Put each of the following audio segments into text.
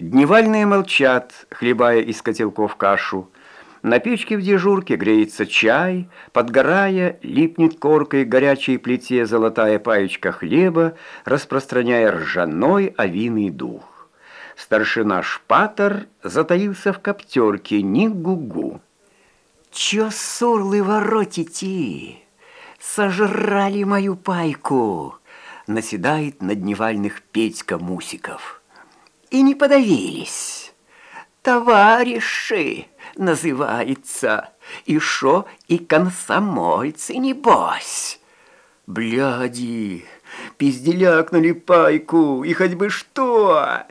Дневальные молчат, хлебая из котелков кашу. На печке в дежурке греется чай, подгорая, липнет коркой горячей плите золотая паечка хлеба, распространяя ржаной овиный дух. Старшина Шпатор затаился в коптерке, ни гугу. «Чё сурлы воротите? Сожрали мою пайку!» Наседает на дневальных Петька Мусиков и не подавились. Товарищи называется, и шо и комсомольцы, небось. Бляди, пизделяк пайку, и хоть бы что.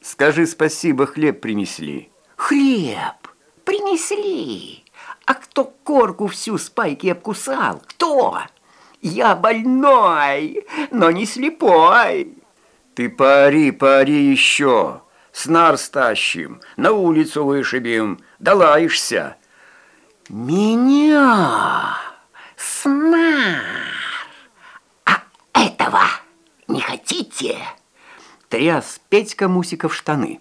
Скажи спасибо, хлеб принесли. Хлеб принесли. А кто корку всю с пайки обкусал? Кто? Я больной, но не слепой. Ты пари, пари еще, снар стащим, на улицу вышибем, долаешься. Меня, снар, а этого не хотите? Тряс Петька Мусиков штаны.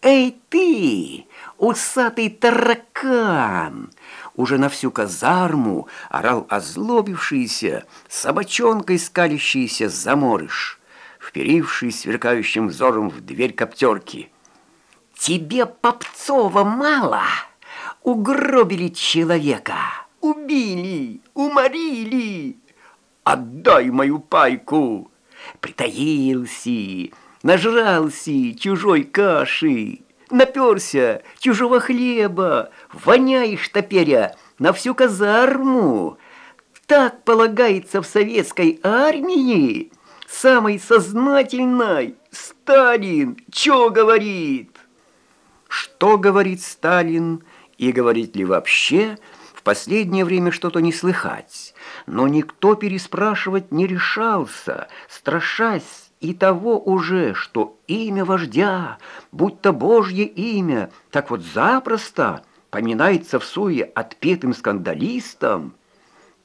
Эй ты, усатый таракан! Уже на всю казарму орал озлобившийся, собачонкой скалящийся заморыш вперившись сверкающим взором в дверь коптерки. «Тебе, Попцова, мало? Угробили человека, убили, уморили. Отдай мою пайку!» Притаился, нажрался чужой каши, наперся чужого хлеба, воняешь топеря на всю казарму. Так полагается в советской армии самой сознательной. Сталин что говорит? Что говорит Сталин и говорит ли вообще, в последнее время что-то не слыхать. Но никто переспрашивать не решался, страшась и того уже, что имя вождя, будь то Божье имя, так вот запросто поминается в суе отпетым скандалистом,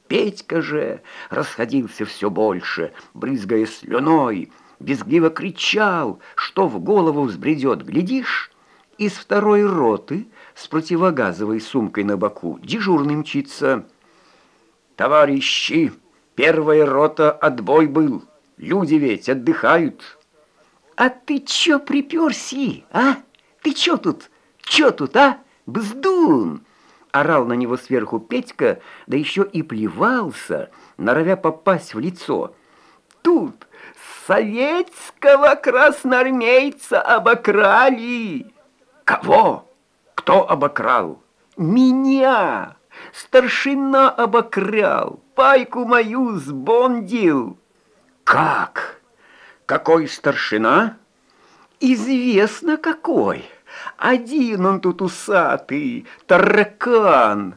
Петька же расходился все больше, брызгая слюной, безгливо кричал, что в голову взбредет, глядишь, из второй роты с противогазовой сумкой на боку дежурный мчится. «Товарищи, первая рота отбой был, люди ведь отдыхают». «А ты чё приперси, а? Ты чё тут, чё тут, а? Бздун!» Орал на него сверху Петька, да еще и плевался, норовя попасть в лицо. Тут советского красноармейца обокрали. Кого? Кто обокрал? Меня! Старшина обокрал, пайку мою сбондил. Как? Какой старшина? Известно какой. Один он тут усатый, таракан.